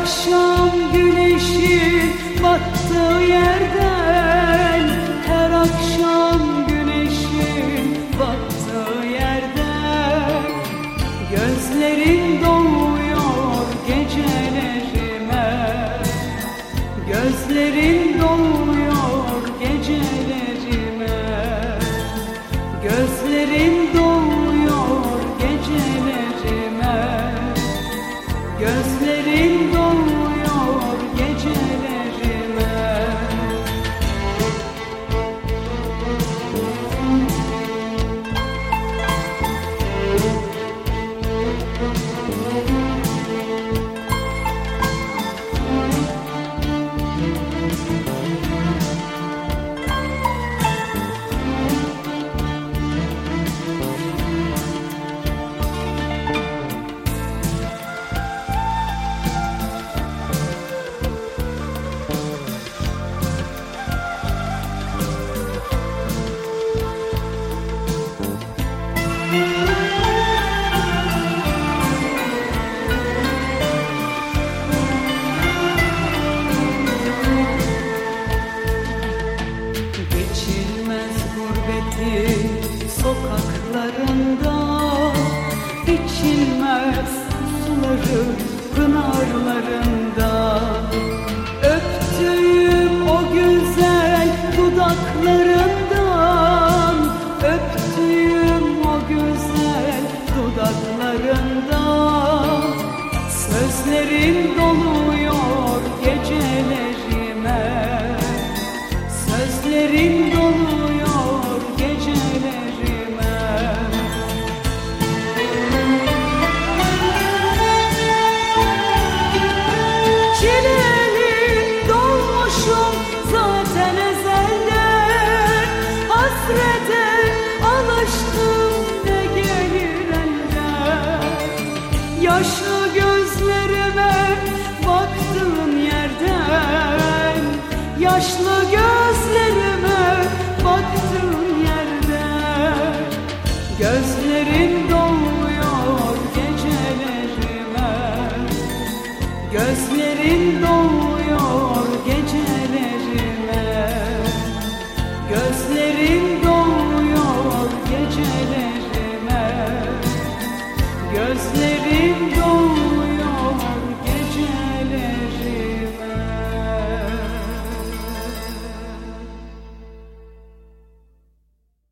akşam güneşin battığı yerden Her akşam güneşin battığı yerden. Gözlerin doluyor gecelerime Gözlerin sokaklarında İçilmez suların pınarlarında dudaklarından Sözlerin doluyor gecelerime. Sözlerin doluyor Yaşlı gözlerime baktığın yerden Gözlerin doluyor gecelerime. Gözlerin doluyor